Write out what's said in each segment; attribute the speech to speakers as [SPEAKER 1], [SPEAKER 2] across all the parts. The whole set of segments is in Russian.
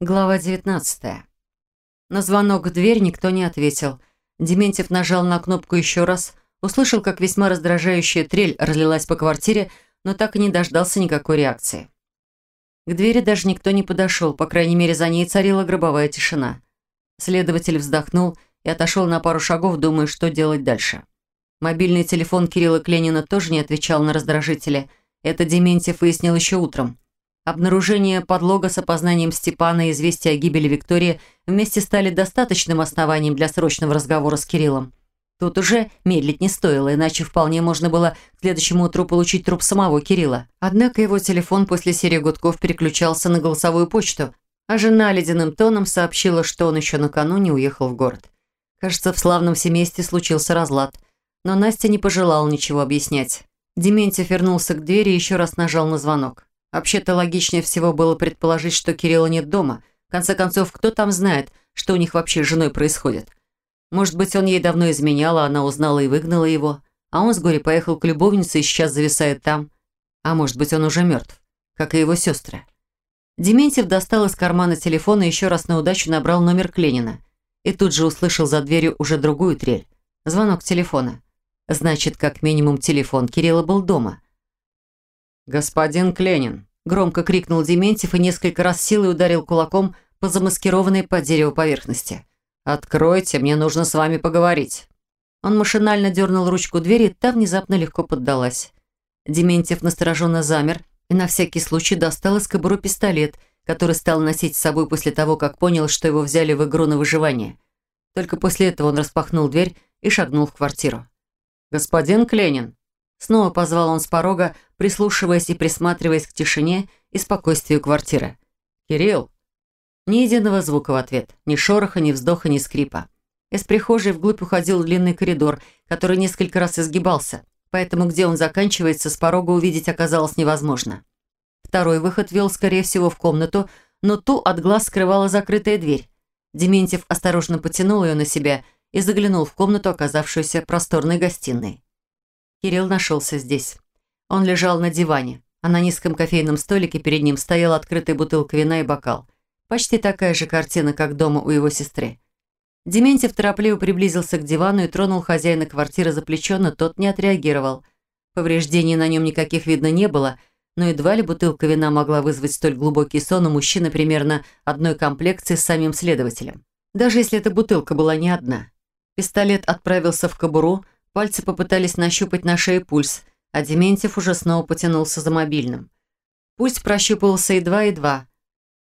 [SPEAKER 1] Глава 19. На звонок в дверь никто не ответил. Дементьев нажал на кнопку еще раз, услышал, как весьма раздражающая трель разлилась по квартире, но так и не дождался никакой реакции. К двери даже никто не подошел, по крайней мере, за ней царила гробовая тишина. Следователь вздохнул и отошел на пару шагов, думая, что делать дальше. Мобильный телефон Кирилла Кленина тоже не отвечал на раздражители. Это Дементьев выяснил еще утром. Обнаружение подлога с опознанием Степана и известие о гибели Виктории вместе стали достаточным основанием для срочного разговора с Кириллом. Тут уже медлить не стоило, иначе вполне можно было к следующему утру получить труп самого Кирилла. Однако его телефон после серии гудков переключался на голосовую почту, а жена ледяным тоном сообщила, что он еще накануне уехал в город. Кажется, в славном семействе случился разлад. Но Настя не пожелала ничего объяснять. Дементьев вернулся к двери и еще раз нажал на звонок. Вообще-то логичнее всего было предположить, что Кирилла нет дома. В конце концов, кто там знает, что у них вообще с женой происходит? Может быть, он ей давно изменял, а она узнала и выгнала его, а он с горя поехал к любовнице и сейчас зависает там. А может быть, он уже мертв, как и его сестры. Дементьев достал из кармана телефон и еще раз на удачу набрал номер Кленина. И тут же услышал за дверью уже другую трель. Звонок телефона. Значит, как минимум телефон Кирилла был дома. «Господин Кленин!» – громко крикнул Дементьев и несколько раз силой ударил кулаком по замаскированной под дерево поверхности. «Откройте, мне нужно с вами поговорить». Он машинально дернул ручку двери, та внезапно легко поддалась. Дементьев настороженно замер и на всякий случай достал из кобуры пистолет, который стал носить с собой после того, как понял, что его взяли в игру на выживание. Только после этого он распахнул дверь и шагнул в квартиру. «Господин Кленин!» Снова позвал он с порога, прислушиваясь и присматриваясь к тишине и спокойствию квартиры. «Кирилл!» Ни единого звука в ответ, ни шороха, ни вздоха, ни скрипа. Из прихожей вглубь уходил длинный коридор, который несколько раз изгибался, поэтому где он заканчивается, с порога увидеть оказалось невозможно. Второй выход вел, скорее всего, в комнату, но ту от глаз скрывала закрытая дверь. Дементьев осторожно потянул ее на себя и заглянул в комнату, оказавшуюся просторной гостиной. Кирилл нашелся здесь. Он лежал на диване, а на низком кофейном столике перед ним стояла открытая бутылка вина и бокал. Почти такая же картина, как дома у его сестры. Дементьев торопливо приблизился к дивану и тронул хозяина квартиры за плечо, но тот не отреагировал. Повреждений на нем никаких видно не было, но едва ли бутылка вина могла вызвать столь глубокий сон у мужчины примерно одной комплекции с самим следователем. Даже если эта бутылка была не одна. Пистолет отправился в кобуру, Пальцы попытались нащупать на шее пульс, а Дементьев уже снова потянулся за мобильным. Пульс прощупывался едва-едва,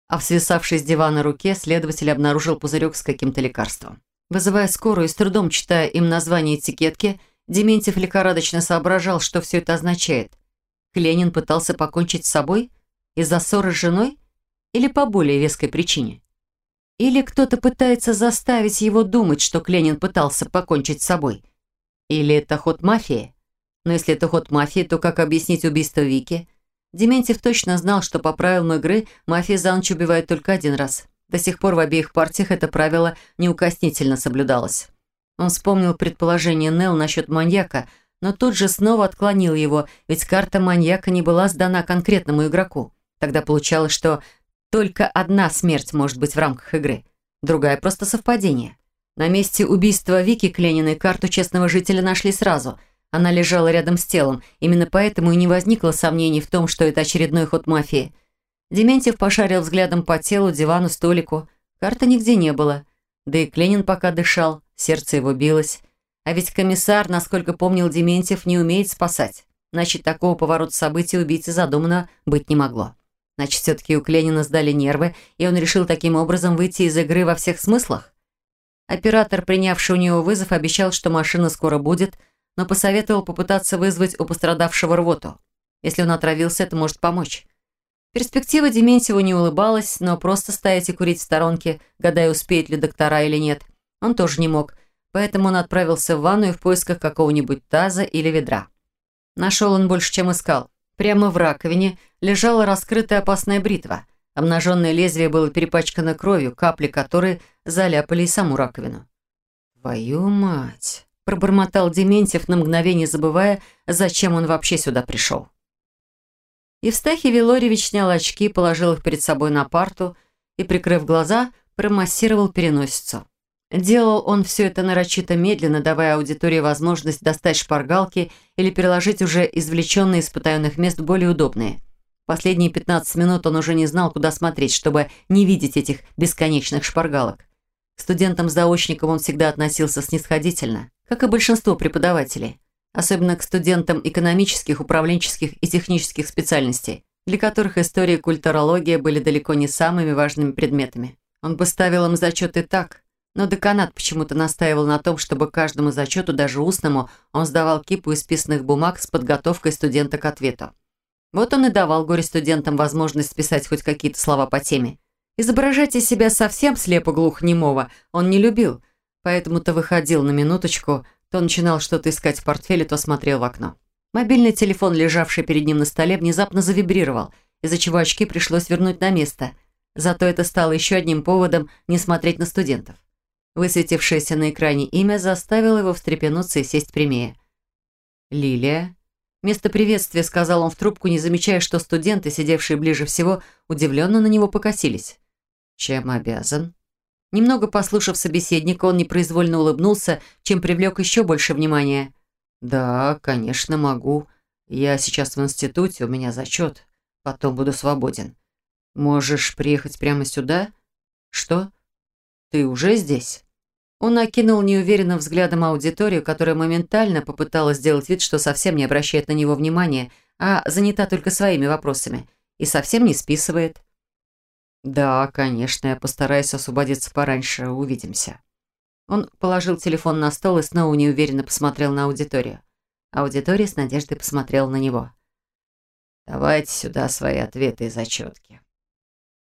[SPEAKER 1] а в свисавшей с дивана руке следователь обнаружил пузырек с каким-то лекарством. Вызывая скорую и с трудом читая им название этикетки, Дементьев лихорадочно соображал, что все это означает. Кленин пытался покончить с собой? Из-за ссоры с женой? Или по более веской причине? Или кто-то пытается заставить его думать, что Кленин пытался покончить с собой – или это ход мафии? Но если это ход мафии, то как объяснить убийство Вики? Дементьев точно знал, что по правилам игры мафия за ночь убивает только один раз. До сих пор в обеих партиях это правило неукоснительно соблюдалось. Он вспомнил предположение Нелл насчет маньяка, но тут же снова отклонил его, ведь карта маньяка не была сдана конкретному игроку. Тогда получалось, что только одна смерть может быть в рамках игры, другая просто совпадение. На месте убийства Вики Клениной карту честного жителя нашли сразу. Она лежала рядом с телом. Именно поэтому и не возникло сомнений в том, что это очередной ход мафии. Дементьев пошарил взглядом по телу, дивану, столику. Карты нигде не было. Да и Кленин пока дышал, сердце его билось. А ведь комиссар, насколько помнил Дементьев, не умеет спасать. Значит, такого поворота событий убийцы задумано быть не могло. Значит, все-таки у Кленина сдали нервы, и он решил таким образом выйти из игры во всех смыслах? Оператор, принявший у него вызов, обещал, что машина скоро будет, но посоветовал попытаться вызвать у пострадавшего рвоту. Если он отравился, это может помочь. Перспектива Дементьеву не улыбалась, но просто стоять и курить в сторонке, гадая, успеют ли доктора или нет, он тоже не мог, поэтому он отправился в ванную в поисках какого-нибудь таза или ведра. Нашел он больше, чем искал. Прямо в раковине лежала раскрытая опасная бритва – Обнаженное лезвие было перепачкано кровью, капли которой заляпали и саму раковину. «Твою мать!» – пробормотал Дементьев на мгновение, забывая, зачем он вообще сюда пришел. Евстахий Вилорьевич снял очки, положил их перед собой на парту и, прикрыв глаза, промассировал переносицу. Делал он все это нарочито медленно, давая аудитории возможность достать шпаргалки или переложить уже извлеченные из потаенных мест более удобные. Последние 15 минут он уже не знал, куда смотреть, чтобы не видеть этих бесконечных шпаргалок. К студентам-заочникам он всегда относился снисходительно, как и большинство преподавателей. Особенно к студентам экономических, управленческих и технических специальностей, для которых история и культурология были далеко не самыми важными предметами. Он бы ставил им зачеты так, но деканат почему-то настаивал на том, чтобы каждому зачету, даже устному, он сдавал кипу исписанных бумаг с подготовкой студента к ответу. Вот он и давал горе-студентам возможность списать хоть какие-то слова по теме. Изображать из себя совсем слепо-глухонемого он не любил, поэтому-то выходил на минуточку, то начинал что-то искать в портфеле, то смотрел в окно. Мобильный телефон, лежавший перед ним на столе, внезапно завибрировал, из-за чего очки пришлось вернуть на место. Зато это стало еще одним поводом не смотреть на студентов. Высветившееся на экране имя заставило его встрепенуться и сесть прямее. «Лилия?» Вместо приветствия сказал он в трубку, не замечая, что студенты, сидевшие ближе всего, удивленно на него покосились. «Чем обязан?» Немного послушав собеседника, он непроизвольно улыбнулся, чем привлек еще больше внимания. «Да, конечно, могу. Я сейчас в институте, у меня зачет. Потом буду свободен. Можешь приехать прямо сюда?» «Что?» «Ты уже здесь?» Он окинул неуверенным взглядом аудиторию, которая моментально попыталась сделать вид, что совсем не обращает на него внимания, а занята только своими вопросами, и совсем не списывает. «Да, конечно, я постараюсь освободиться пораньше, увидимся». Он положил телефон на стол и снова неуверенно посмотрел на аудиторию. Аудитория с надеждой посмотрела на него. «Давайте сюда свои ответы и зачетки».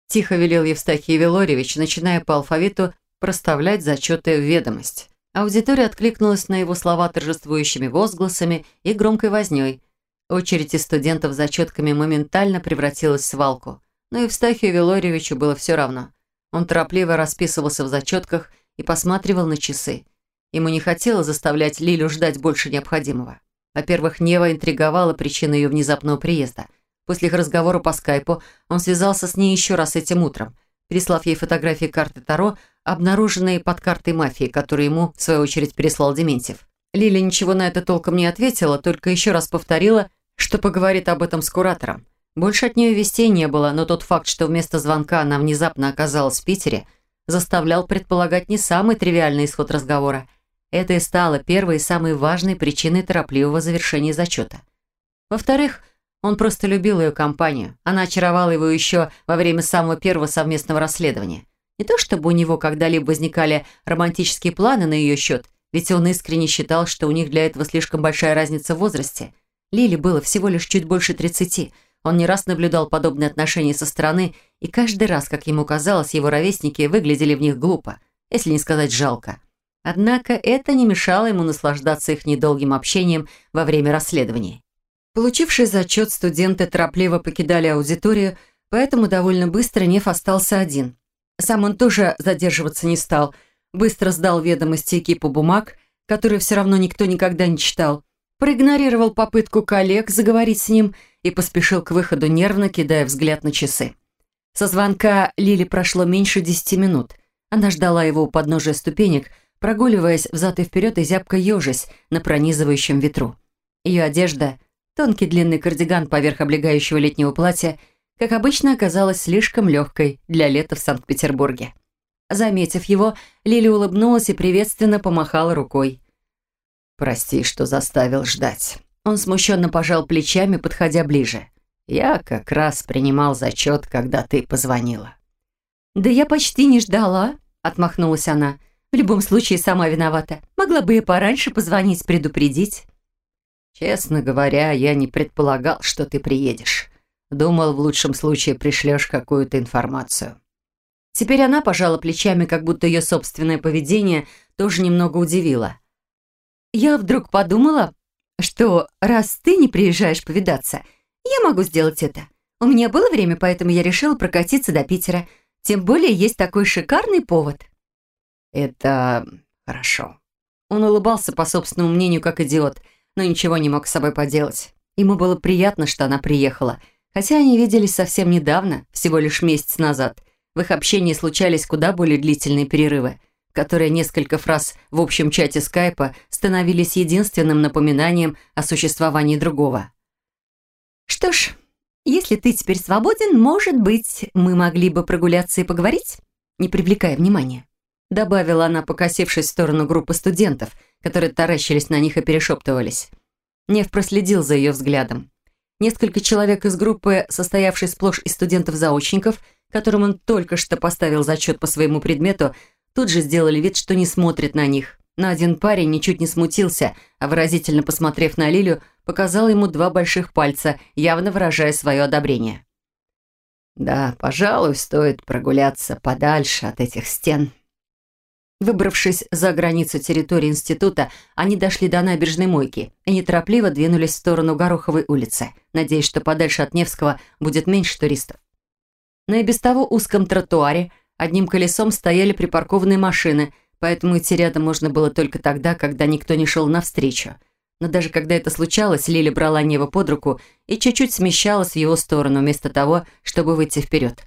[SPEAKER 1] Тихо велел Евстахий Велорьевич, начиная по алфавиту проставлять зачеты в ведомость. Аудитория откликнулась на его слова торжествующими возгласами и громкой вознёй. Очередь из студентов зачетками моментально превратилась в свалку. Но Евстахию Велорьевичу было все равно. Он торопливо расписывался в зачетках и посматривал на часы. Ему не хотелось заставлять Лилю ждать больше необходимого. Во-первых, Нева интриговала причину ее внезапного приезда. После их разговора по скайпу он связался с ней еще раз этим утром, прислав ей фотографии карты Таро, обнаруженные под картой мафии, которую ему, в свою очередь, переслал Дементьев. Лиля ничего на это толком не ответила, только еще раз повторила, что поговорит об этом с куратором. Больше от нее вестей не было, но тот факт, что вместо звонка она внезапно оказалась в Питере, заставлял предполагать не самый тривиальный исход разговора. Это и стало первой и самой важной причиной торопливого завершения зачета. Во-вторых, он просто любил ее компанию. Она очаровала его еще во время самого первого совместного расследования. Не то чтобы у него когда-либо возникали романтические планы на ее счет, ведь он искренне считал, что у них для этого слишком большая разница в возрасте. Лиле было всего лишь чуть больше 30. Он не раз наблюдал подобные отношения со стороны, и каждый раз, как ему казалось, его ровесники выглядели в них глупо, если не сказать жалко. Однако это не мешало ему наслаждаться их недолгим общением во время расследований. Получивший зачет, студенты торопливо покидали аудиторию, поэтому довольно быстро Неф остался один. Сам он тоже задерживаться не стал. Быстро сдал ведомости экипу бумаг, которые все равно никто никогда не читал. Проигнорировал попытку коллег заговорить с ним и поспешил к выходу, нервно кидая взгляд на часы. Со звонка Лили прошло меньше десяти минут. Она ждала его у подножия ступенек, прогуливаясь взад и вперед и зябко ежась на пронизывающем ветру. Ее одежда – Тонкий длинный кардиган поверх облегающего летнего платья, как обычно, оказалась слишком легкой для лета в Санкт-Петербурге. Заметив его, Лили улыбнулась и приветственно помахала рукой. «Прости, что заставил ждать». Он смущенно пожал плечами, подходя ближе. «Я как раз принимал зачет, когда ты позвонила». «Да я почти не ждала», — отмахнулась она. «В любом случае, сама виновата. Могла бы и пораньше позвонить, предупредить». «Честно говоря, я не предполагал, что ты приедешь. Думал, в лучшем случае пришлешь какую-то информацию». Теперь она пожала плечами, как будто ее собственное поведение тоже немного удивило. «Я вдруг подумала, что раз ты не приезжаешь повидаться, я могу сделать это. У меня было время, поэтому я решила прокатиться до Питера. Тем более есть такой шикарный повод». «Это хорошо». Он улыбался по собственному мнению, как идиот – но ничего не мог с собой поделать. Ему было приятно, что она приехала, хотя они виделись совсем недавно, всего лишь месяц назад. В их общении случались куда более длительные перерывы, которые несколько фраз в общем чате скайпа становились единственным напоминанием о существовании другого.
[SPEAKER 2] «Что ж, если ты теперь свободен, может быть, мы могли бы прогуляться и поговорить?» Не привлекая внимания. Добавила она, покосившись в сторону группы студентов, которые таращились на них и перешептывались. Нев проследил за ее взглядом. Несколько человек из группы, состоявшей сплошь из студентов-заочников, которым он только что поставил зачет по своему предмету, тут же сделали вид, что не смотрят на них. Но один парень ничуть не смутился, а выразительно посмотрев на Лилю, показал ему два больших пальца, явно выражая свое одобрение.
[SPEAKER 1] «Да, пожалуй, стоит прогуляться подальше от этих стен», Выбравшись за границу территории института, они дошли до набережной мойки и неторопливо двинулись в сторону Гороховой улицы, надеясь, что подальше от Невского будет меньше туристов. На и без того узком тротуаре одним колесом стояли припаркованные машины, поэтому идти рядом можно было только тогда, когда никто не шел навстречу. Но даже когда это случалось, Лиля брала Нева под руку и чуть-чуть смещалась в его сторону, вместо того, чтобы выйти вперед.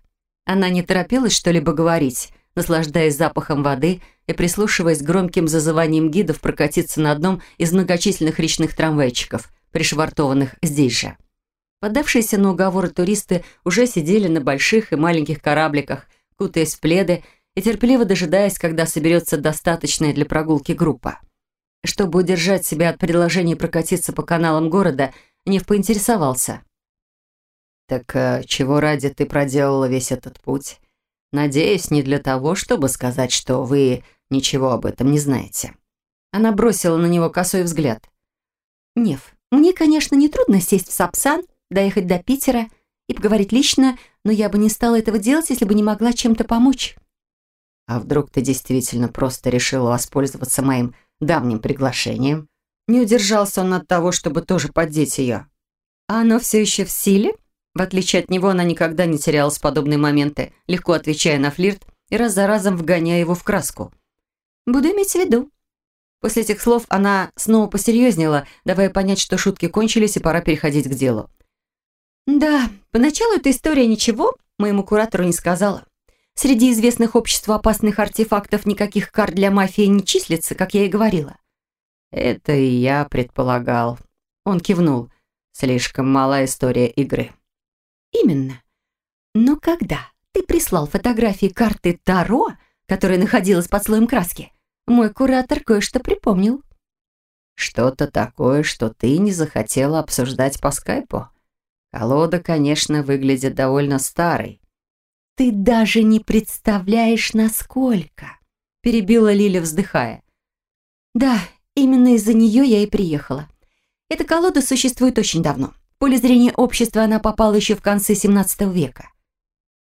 [SPEAKER 1] Она не торопилась что-либо говорить, наслаждаясь запахом воды и прислушиваясь к громким зазываниям гидов прокатиться на одном из многочисленных речных трамвайчиков, пришвартованных здесь же. Поддавшиеся на уговоры туристы уже сидели на больших и маленьких корабликах, кутаясь в пледы и терпеливо дожидаясь, когда соберется достаточная для прогулки группа. Чтобы удержать себя от предложения прокатиться по каналам города, Нев поинтересовался. «Так э, чего ради ты проделала весь этот путь? Надеюсь, не для того, чтобы сказать, что вы ничего об этом не знаете». Она бросила на него косой взгляд.
[SPEAKER 2] «Нев, мне, конечно, не трудно сесть в Сапсан, доехать до Питера и поговорить лично, но я бы не стала этого делать, если бы не могла чем-то помочь».
[SPEAKER 1] «А вдруг ты действительно просто решила воспользоваться моим давним приглашением?» Не удержался он от того, чтобы тоже поддеть ее.
[SPEAKER 2] «А оно все еще в силе?» В отличие от него, она никогда не терялась в подобные моменты, легко отвечая на флирт и раз за разом вгоняя его в краску. «Буду иметь в виду». После этих слов она снова посерьезнела, давая понять, что шутки кончились и пора переходить к делу. «Да, поначалу эта история ничего моему куратору не сказала. Среди известных обществу опасных артефактов никаких карт для мафии не числится, как я и говорила».
[SPEAKER 1] «Это и я предполагал». Он кивнул. «Слишком мала история игры».
[SPEAKER 2] Именно. Но когда ты прислал фотографии карты Таро, которая находилась под слоем краски, мой куратор кое-что припомнил.
[SPEAKER 1] Что-то такое, что ты не захотела обсуждать по скайпу? Колода, конечно, выглядит довольно старой.
[SPEAKER 2] Ты даже не представляешь, насколько, перебила Лиля, вздыхая. Да, именно из-за нее я и приехала. Эта колода существует очень давно поле зрения общества она попала еще в конце 17 века.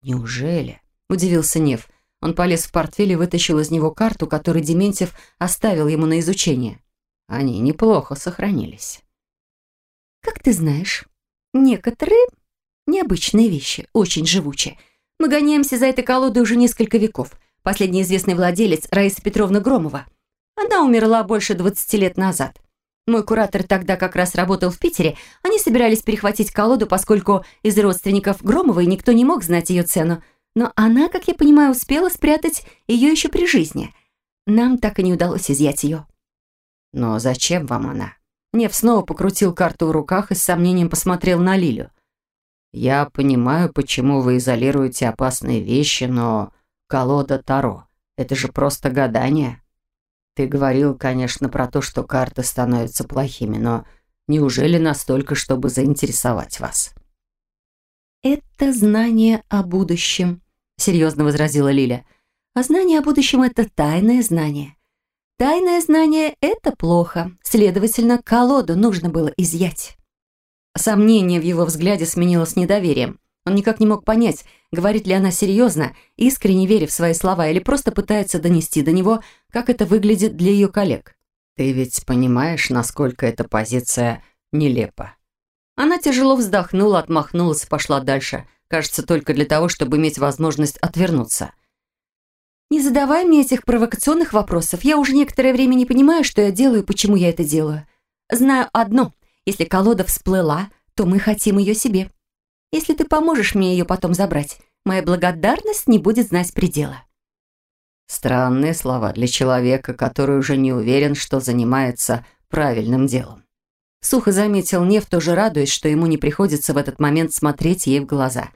[SPEAKER 1] «Неужели?» – удивился Нев. Он полез в портфель и вытащил из него карту, которую Дементьев оставил ему на изучение. Они неплохо сохранились.
[SPEAKER 2] «Как ты знаешь, некоторые необычные вещи, очень живучие. Мы гоняемся за этой колодой уже несколько веков. Последний известный владелец Раиса Петровна Громова. Она умерла больше 20 лет назад. Мой куратор тогда как раз работал в Питере. Они собирались перехватить колоду, поскольку из родственников Громовой никто не мог знать ее цену. Но она, как я понимаю, успела спрятать ее еще при жизни. Нам так и не удалось изъять ее.
[SPEAKER 1] Но зачем вам она? Нев снова покрутил карту в руках и с сомнением посмотрел на Лилю. Я понимаю, почему вы изолируете опасные вещи, но колода Таро — это же просто гадание. Ты говорил, конечно, про то, что карты становятся плохими, но неужели настолько, чтобы заинтересовать вас?
[SPEAKER 2] «Это знание о будущем», — серьезно возразила Лиля. «А знание о будущем — это тайное знание. Тайное знание — это плохо. Следовательно, колоду нужно было изъять».
[SPEAKER 1] Сомнение в его взгляде сменилось недоверием. Он никак не мог понять, говорит ли она серьезно, искренне веря в свои слова, или просто пытается донести до него, как это выглядит для ее коллег. «Ты ведь понимаешь, насколько эта позиция нелепа?» Она тяжело вздохнула, отмахнулась и пошла дальше. Кажется, только для того, чтобы иметь возможность отвернуться.
[SPEAKER 2] «Не задавай мне этих провокационных вопросов. Я уже некоторое время не понимаю, что я делаю и почему я это делаю. Знаю одно. Если колода всплыла, то мы хотим ее себе. Если ты поможешь мне ее потом забрать, моя благодарность не будет знать предела».
[SPEAKER 1] Странные слова для человека, который уже не уверен, что занимается правильным делом. Сухо заметил Нев, тоже радуясь, что ему не приходится в этот момент смотреть ей в глаза.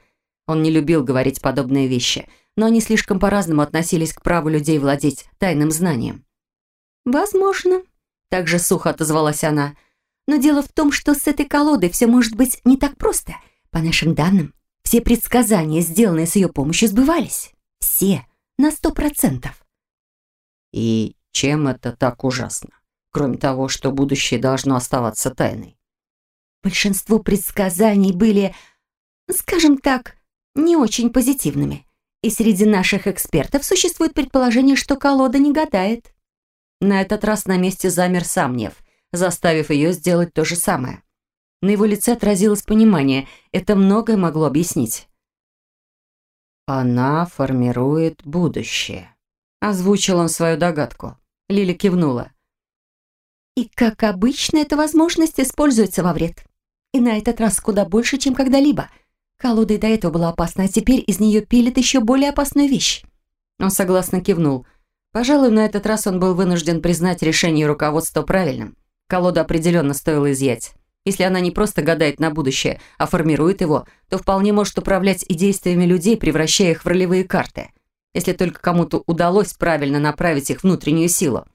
[SPEAKER 1] Он не любил говорить подобные вещи, но они слишком по-разному относились к праву людей владеть тайным знанием.
[SPEAKER 2] «Возможно», — также сухо отозвалась она, «но дело в том, что с этой колодой все может быть не так просто. По нашим данным, все предсказания, сделанные с ее помощью, сбывались. Все, на сто процентов».
[SPEAKER 1] «И чем это так ужасно?» кроме того, что будущее должно оставаться тайной.
[SPEAKER 2] Большинство предсказаний были, скажем так, не очень позитивными. И среди наших экспертов существует предположение, что колода не гадает.
[SPEAKER 1] На этот раз на месте замер сам Нев, заставив ее сделать то же самое. На его лице отразилось понимание, это многое могло объяснить. «Она формирует будущее», — озвучил он свою догадку. Лили кивнула.
[SPEAKER 2] И, как обычно, эта возможность используется во вред. И на этот раз куда больше, чем когда-либо. Колода и до этого была опасна, а теперь из нее пилит еще более опасную вещь.
[SPEAKER 1] Он согласно кивнул. Пожалуй, на этот раз он был вынужден признать решение руководства правильным. Колоду определенно стоило изъять. Если она не просто гадает на будущее, а формирует его, то вполне может управлять и действиями людей, превращая их в ролевые карты. Если только кому-то удалось правильно направить их внутреннюю силу.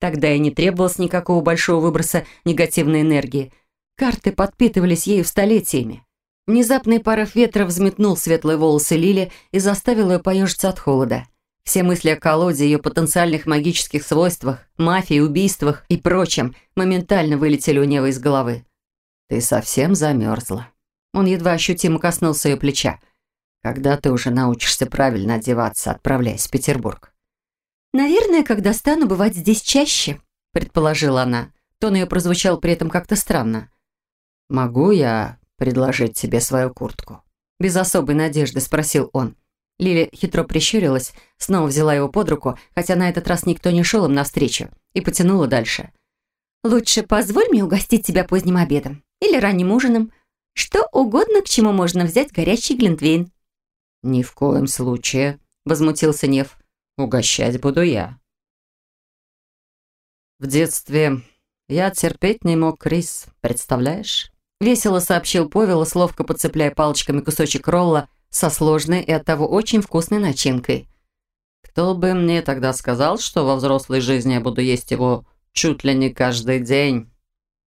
[SPEAKER 1] Тогда и не требовалось никакого большого выброса негативной энергии. Карты подпитывались ею столетиями. Внезапный порыв ветра взметнул светлые волосы Лили и заставил ее поежиться от холода. Все мысли о колоде, ее потенциальных магических свойствах, мафии, убийствах и прочем моментально вылетели у Невы из головы. «Ты совсем замерзла». Он едва ощутимо коснулся ее плеча. «Когда ты уже научишься правильно одеваться, отправляясь в Петербург?»
[SPEAKER 2] «Наверное, когда стану бывать здесь чаще», — предположила она. Тон ее прозвучал при этом как-то странно.
[SPEAKER 1] «Могу я предложить тебе свою куртку?» Без особой надежды спросил он. Лили хитро прищурилась, снова взяла его под руку, хотя на этот раз никто не шел им навстречу, и потянула дальше.
[SPEAKER 2] «Лучше позволь мне угостить тебя поздним обедом или ранним ужином. Что угодно, к чему можно взять горячий глинтвейн».
[SPEAKER 1] «Ни в коем случае», — возмутился Нев. Угощать буду я. В детстве я терпеть не мог рис, представляешь? Весело сообщил Повел, ловко подцепляя палочками кусочек ролла со сложной и оттого очень вкусной начинкой. Кто бы мне тогда сказал, что во взрослой жизни я буду есть его чуть ли не каждый день?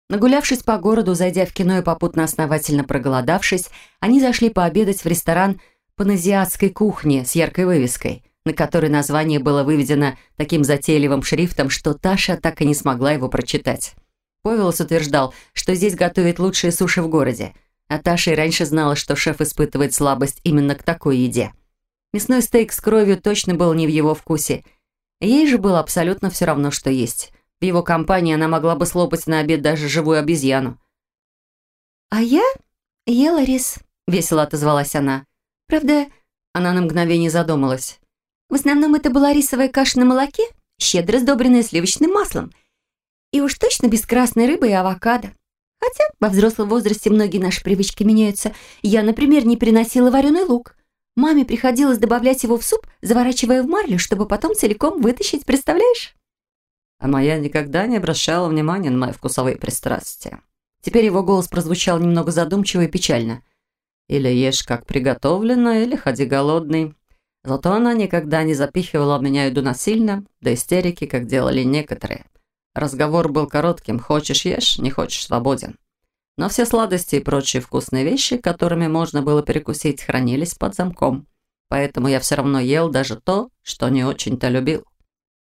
[SPEAKER 1] Нагулявшись по городу, зайдя в кино и попутно основательно проголодавшись, они зашли пообедать в ресторан паназиатской кухни с яркой вывеской на которой название было выведено таким затейливым шрифтом, что Таша так и не смогла его прочитать. Повелос утверждал, что здесь готовят лучшие суши в городе, а Таша и раньше знала, что шеф испытывает слабость именно к такой еде. Мясной стейк с кровью точно был не в его вкусе. Ей же было абсолютно все равно, что есть. В его компании она могла бы слопать на обед даже живую обезьяну.
[SPEAKER 2] «А я ела рис», — весело отозвалась она. «Правда...» — она на мгновение задумалась. В основном это была рисовая каша на молоке, щедро сдобренная сливочным маслом. И уж точно без красной рыбы и авокадо. Хотя во взрослом возрасте многие наши привычки меняются. Я, например, не приносила вареный лук. Маме приходилось добавлять его в суп, заворачивая в марлю, чтобы потом целиком вытащить, представляешь?
[SPEAKER 1] А моя никогда не обращала внимания на мои вкусовые пристрастия. Теперь его голос прозвучал немного задумчиво и печально. Или ешь как приготовлено, или ходи голодный. Зато она никогда не запихивала меня еду насильно, до истерики, как делали некоторые. Разговор был коротким «хочешь – ешь, не хочешь – свободен». Но все сладости и прочие вкусные вещи, которыми можно было перекусить, хранились под замком. Поэтому я все равно ел даже то, что не очень-то любил.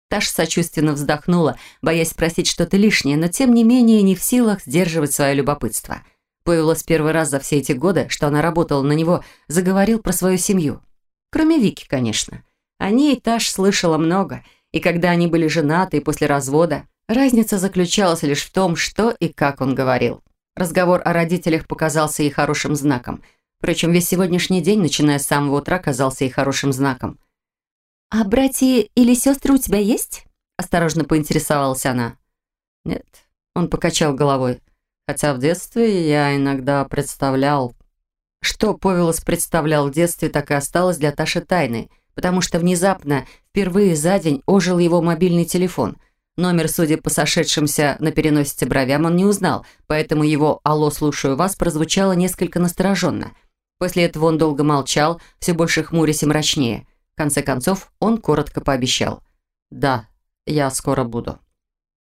[SPEAKER 1] Таша сочувственно вздохнула, боясь спросить что-то лишнее, но тем не менее не в силах сдерживать свое любопытство. Появилось первый раз за все эти годы, что она работала на него, заговорил про свою семью. Кроме Вики, конечно. О ней Таш слышала много, и когда они были женаты и после развода, разница заключалась лишь в том, что и как он говорил. Разговор о родителях показался ей хорошим знаком. Впрочем, весь сегодняшний день, начиная с самого утра, казался ей хорошим знаком.
[SPEAKER 2] «А братья или сестры у тебя есть?» Осторожно поинтересовалась она.
[SPEAKER 1] «Нет», — он покачал головой. «Хотя в детстве я иногда представлял Что Повелос представлял в детстве, так и осталось для Таши тайной, потому что внезапно, впервые за день, ожил его мобильный телефон. Номер, судя по сошедшимся на переносице бровям, он не узнал, поэтому его «Алло, слушаю вас» прозвучало несколько настороженно. После этого он долго молчал, все больше хмурясь и мрачнее. Конце концов, он коротко пообещал. «Да, я скоро буду».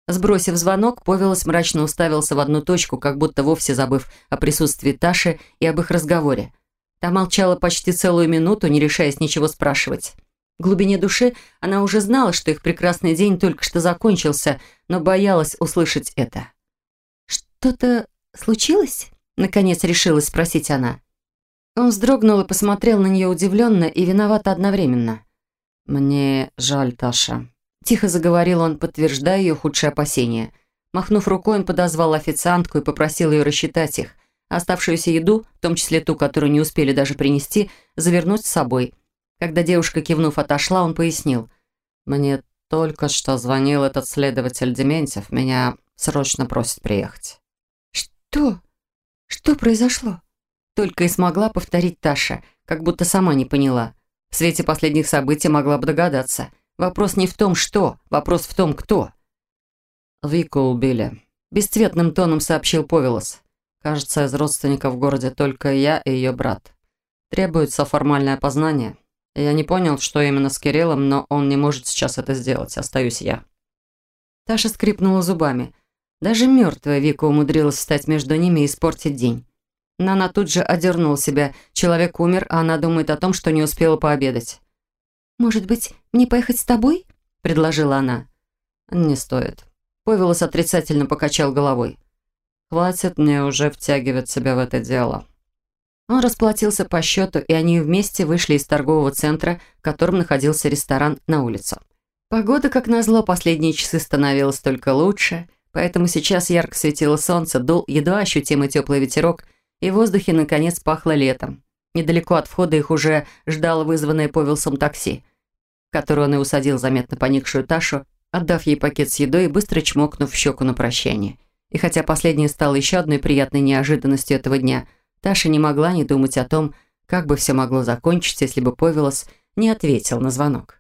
[SPEAKER 1] Сбросив звонок, Повелос мрачно уставился в одну точку, как будто вовсе забыв о присутствии Таши и об их разговоре. Та молчала почти целую минуту, не решаясь ничего спрашивать. В глубине души она уже знала, что их прекрасный день только что закончился, но боялась услышать это.
[SPEAKER 2] «Что-то случилось?» — наконец решилась спросить она.
[SPEAKER 1] Он вздрогнул и посмотрел на нее удивленно и виновато одновременно. «Мне жаль, Таша», Тихо заговорил он, подтверждая ее худшие опасения. Махнув рукой, он подозвал официантку и попросил ее рассчитать их. Оставшуюся еду, в том числе ту, которую не успели даже принести, завернуть с собой. Когда девушка, кивнув, отошла, он пояснил. «Мне только что звонил этот следователь Дементьев. Меня срочно просит приехать».
[SPEAKER 2] «Что? Что произошло?»
[SPEAKER 1] Только и смогла повторить Таша, как будто сама не поняла. В свете последних событий могла бы догадаться. Вопрос не в том, что, вопрос в том, кто. Вику убили. Бесцветным тоном сообщил Повелос. Кажется, из родственников в городе только я и ее брат. Требуется формальное опознание. Я не понял, что именно с Кириллом, но он не может сейчас это сделать. Остаюсь я. Таша скрипнула зубами. Даже мертвая Вика умудрилась встать между ними и испортить день. Но она тут же одернула себя. Человек умер, а она думает о том, что не успела пообедать.
[SPEAKER 2] «Может быть, мне поехать с тобой?» – предложила она.
[SPEAKER 1] «Не стоит». Повелос отрицательно покачал головой. «Хватит мне уже втягивать себя в это дело». Он расплатился по счету, и они вместе вышли из торгового центра, в котором находился ресторан, на улицу. Погода, как назло, последние часы становилась только лучше, поэтому сейчас ярко светило солнце, дул едва ощутимый теплый ветерок, и в воздухе, наконец, пахло летом. Недалеко от входа их уже ждало вызванное Повелсом такси которую он и усадил заметно поникшую Ташу, отдав ей пакет с едой и быстро чмокнув в щеку на прощание. И хотя последнее стало еще одной приятной неожиданностью этого дня, Таша не могла не думать о том, как бы все могло закончиться, если бы Повелос не ответил на звонок.